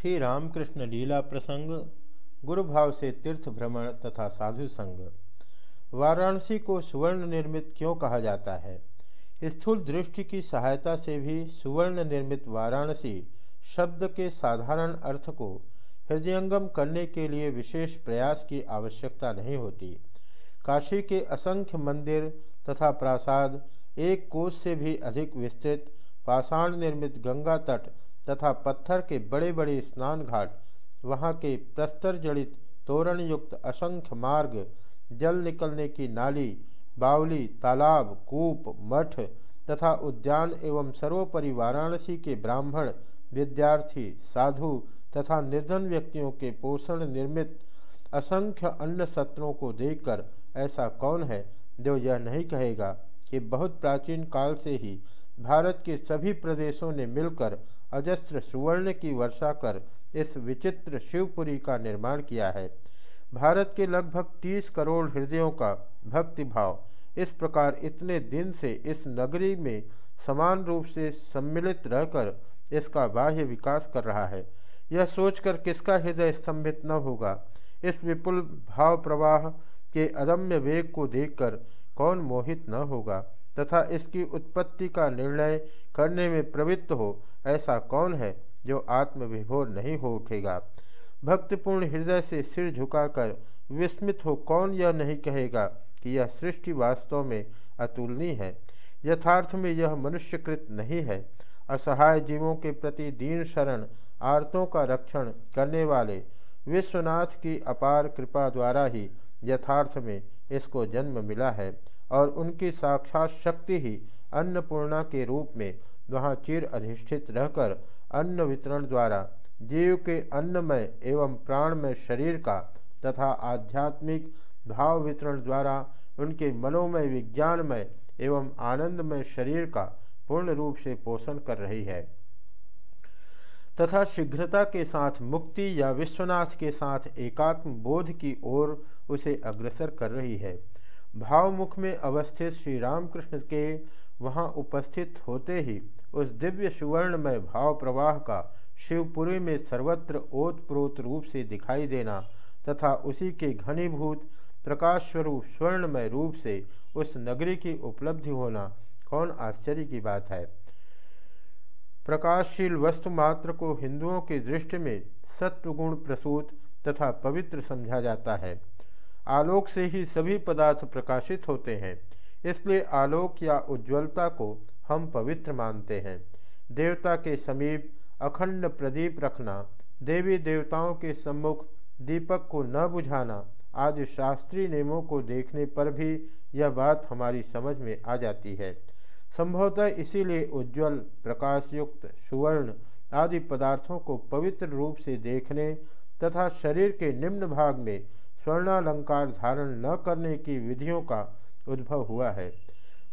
श्री रामकृष्ण लीला प्रसंग गुरु भाव से तीर्थ भ्रमण तथा साधु संग। वाराणसी को सुवर्ण निर्मित क्यों कहा जाता है? स्थूल दृष्टि की सहायता से भी सुवर्ण निर्मित वाराणसी शब्द के साधारण अर्थ को हृदयंगम करने के लिए विशेष प्रयास की आवश्यकता नहीं होती। काशी के असंख्य मंदिर तथा प्रासाद एक कोष से भी अधिक विस्तृत, पाषाण निर्मित गंगा तट तथा पत्थर के बड़े बड़े स्नान घाट वहाँ के प्रस्तर जड़ित तोरण युक्त असंख्य मार्ग, जल निकलने की नाली, बावली, तालाब, कूप, मठ तथा उद्यान एवं सर्वोपरि वाराणसी के ब्राह्मण, विद्यार्थी, साधु तथा निर्धन व्यक्तियों के पोषण निर्मित असंख्य अन्न सत्रों को देखकर ऐसा कौन है जो यह नहीं कहेगा कि बहुत प्राचीन काल से ही भारत के सभी प्रदेशों ने मिलकर अजस्त्र सुवर्ण की वर्षा कर इस विचित्र शिवपुरी का निर्माण किया है। भारत के लगभग तीस करोड़ हृदयों का भक्तिभाव इस प्रकार इतने दिन से इस नगरी में समान रूप से सम्मिलित रहकर इसका बाह्य विकास कर रहा है। यह सोचकर किसका हृदय स्तंभित न होगा? इस विपुल भाव प्रवाह के अदम्य वेग को देखकर कौन मोहित न होगा? तथा इसकी उत्पत्ति का निर्णय करने में प्रवृत्त हो, ऐसा कौन है जो आत्मविभोर नहीं हो उठेगा? भक्तपूर्ण हृदय से सिर झुकाकर विस्मित हो कौन यह नहीं कहेगा कि यह सृष्टि वास्तव में अतुलनीय है? यथार्थ में यह मनुष्यकृत नहीं है। असहाय जीवों के प्रति दीन शरण, आर्तों का रक्षण करने वाले विश्वनाथ की अपार कृपा द्वारा ही यथार्थ में इसको जन्म मिला है और उनकी साक्षात शक्ति ही अन्नपूर्णा के रूप में वहाँ चिर अधिष्ठित रहकर अन्न वितरण द्वारा जीव के अन्नमय एवं प्राणमय शरीर का तथा आध्यात्मिक भाव वितरण द्वारा उनके मनोमय विज्ञानमय एवं आनंदमय शरीर का पूर्ण रूप से पोषण कर रही है। तथा शीघ्रता के साथ मुक्ति या विश्वनाथ के साथ एकात्म बोध की ओर उसे अग्रसर कर रही है। भावमुख में अवस्थित श्री रामकृष्ण के वहाँ उपस्थित होते ही उस दिव्य सुवर्णमय भाव प्रवाह का शिवपुरी में सर्वत्र ओतप्रोत रूप से दिखाई देना तथा उसी के घनीभूत प्रकाश स्वरूप स्वर्णमय रूप से उस नगरी की उपलब्धि होना कौन आश्चर्य की बात है? प्रकाशशील वस्तु मात्र को हिंदुओं की दृष्टि में सत्वगुण प्रसूत तथा पवित्र समझा जाता है। आलोक से ही सभी पदार्थ प्रकाशित होते हैं, इसलिए आलोक या उज्ज्वलता को हम पवित्र मानते हैं। देवता के समीप अखंड प्रदीप रखना, देवी देवताओं के सम्मुख दीपक को न बुझाना, आदि शास्त्रीय नियमों को देखने पर भी यह बात हमारी समझ में आ जाती है। संभवतः इसीलिए उज्ज्वल, प्रकाशयुक्त, सुवर्ण आदि पदार्थों को पवित्र रूप से देखने तथा शरीर के निम्न भाग में स्वर्णालंकार धारण न करने की विधियों का उद्भव हुआ है।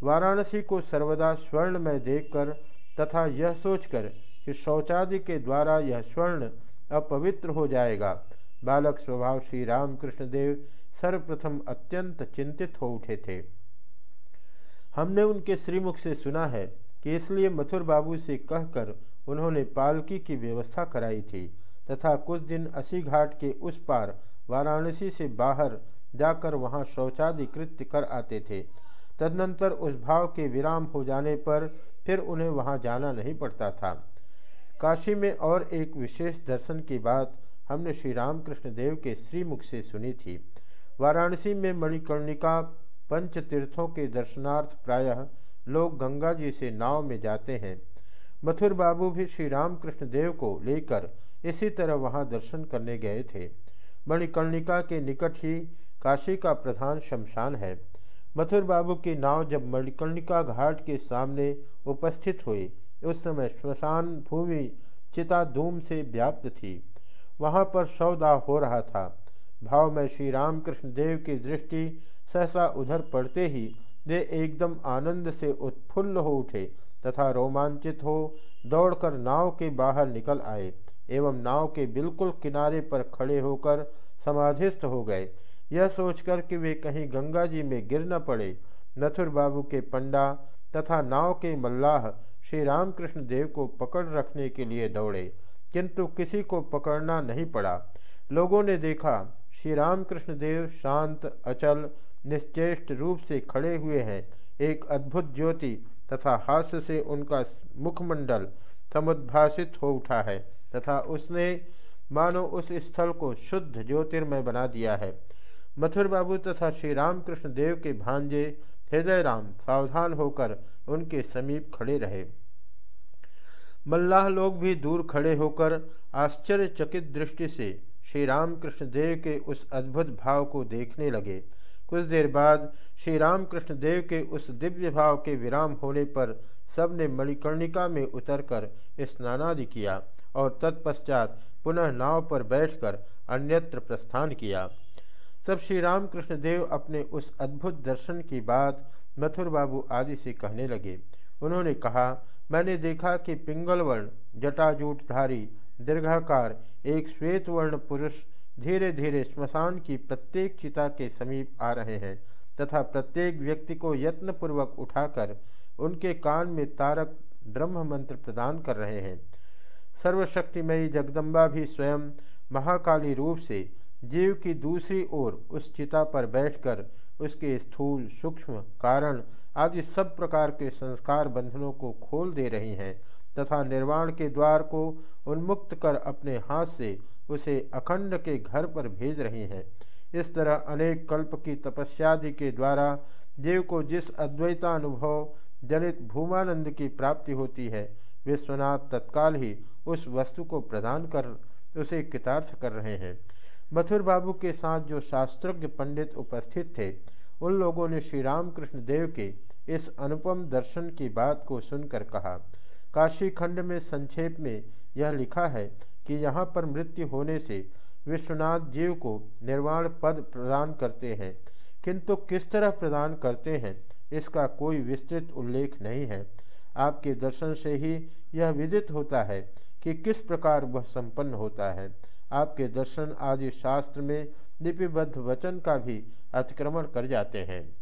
वाराणसी को सर्वदा स्वर्ण में देखकर तथा यह सोचकर कि शौचादि के द्वारा यह स्वर्ण अपवित्र हो जाएगा, बालक स्वभाव श्री रामकृष्ण देव सर्वप्रथम अत्यंत चिंतित हो उठे थे। हमने उनके श्रीमुख से सुना है कि इसलिए मथुर बाबू से कहकर उन्होंने पालकी की व्यवस्था कराई थी तथा कुछ दिन असी घाट के उस पार वाराणसी से बाहर जाकर वहाँ शौचादि कृत्य कर आते थे। तदनंतर उस भाव के विराम हो जाने पर फिर उन्हें वहाँ जाना नहीं पड़ता था। काशी में और एक विशेष दर्शन की बात हमने श्री रामकृष्ण देव के श्रीमुख से सुनी थी। वाराणसी में मणिकर्णिका पंच तीर्थों के दर्शनार्थ प्रायः लोग गंगा जी से नाव में जाते हैं। मथुर बाबू भी श्री रामकृष्ण देव को लेकर इसी तरह वहाँ दर्शन करने गए थे। मणिकर्णिका के निकट ही काशी का प्रधान शमशान है। मथुर बाबू की नाव जब मणिकर्णिका घाट के सामने उपस्थित हुई, उस समय श्मशान भूमि चिता धूम से व्याप्त थी। वहाँ पर सौदा हो रहा था। भाव में श्री रामकृष्ण देव की दृष्टि सहसा उधर पड़ते ही वे एकदम आनंद से उत्फुल्ल हो उठे तथा रोमांचित हो दौड़कर नाव के बाहर निकल आए एवं नाव के बिल्कुल किनारे पर खड़े होकर समाधिस्थ हो गए। यह सोचकर कि वे कहीं गंगा जी में गिर न पड़े। नथुर बाबू के पंडा तथा नाव के मल्लाह श्री रामकृष्ण देव को पकड़ रखने के लिए दौड़े, किंतु किसी को पकड़ना नहीं पड़ा। लोगों ने देखा श्री रामकृष्ण देव शांत, अचल, निश्चेष्ट रूप से खड़े हुए हैं। एक अद्भुत ज्योति तथा हास्य से उनका मुखमंडल समुद्भाषित हो उठा है तथा उसने, मानो उस स्थल को शुद्ध ज्योतिर्मय बना दिया है। मथुर बाबू तथा श्री रामकृष्ण देव के भांजे हृदय राम सावधान होकर उनके समीप खड़े रहे। मल्लाह लोग भी दूर खड़े होकर आश्चर्यचकित दृष्टि से श्री रामकृष्ण देव के उस अद्भुत भाव को देखने लगे। कुछ देर बाद श्री रामकृष्ण देव के उस दिव्य भाव के विराम होने पर सबने मणिकर्णिका में उतरकर स्नानादि किया और तत्पश्चात पुनः नाव पर बैठकर अन्यत्र प्रस्थान किया। तब श्री रामकृष्ण देव अपने उस अद्भुत दर्शन की बात मथुर बाबू आदि से कहने लगे। उन्होंने कहा, मैंने देखा कि पिंगलवर्ण जटाजूटधारी दीर्घाकार, एक श्वेत वर्ण पुरुष धीरे धीरे स्मशान की प्रत्येक चिता के समीप आ रहे हैं तथा प्रत्येक व्यक्ति को यत्नपूर्वक उठाकर उनके कान में तारक ब्रह्म मंत्र प्रदान कर रहे हैं। सर्वशक्तिमयी जगदम्बा भी स्वयं महाकाली रूप से जीव की दूसरी ओर उस चिता पर बैठकर उसके स्थूल, सूक्ष्म, कारण आदि सब प्रकार के संस्कार बंधनों को खोल दे रही हैं तथा निर्वाण के द्वार को उन्मुक्त कर अपने हाथ से उसे अखंड के घर पर भेज रहे हैं। इस तरह अनेक कल्प की तपस्यादि के द्वारा जीव को जिस अद्वैतानुभव, जनित भूमानंद की प्राप्ति होती है, विश्वनाथ तत्काल ही उस वस्तु को प्रदान कर उसे कृतार्थ कर रहे हैं। मथुर बाबू के साथ जो शास्त्रज्ञ पंडित उपस्थित थे, उन लोगों ने श्री रामकृष्ण देव के इस अनुपम दर्शन की बात को सुनकर कहा काशी खंड में संक्षेप में यह लिखा है कि यहाँ पर मृत्यु होने से विश्वनाथ जीव को निर्वाण पद प्रदान करते हैं। किंतु किस तरह प्रदान करते हैं, इसका कोई विस्तृत उल्लेख नहीं है। आपके दर्शन से ही यह विदित होता है कि किस प्रकार वह संपन्न होता है। आपके दर्शन आदि शास्त्र में लिपिबद्ध वचन का भी अतिक्रमण कर जाते हैं।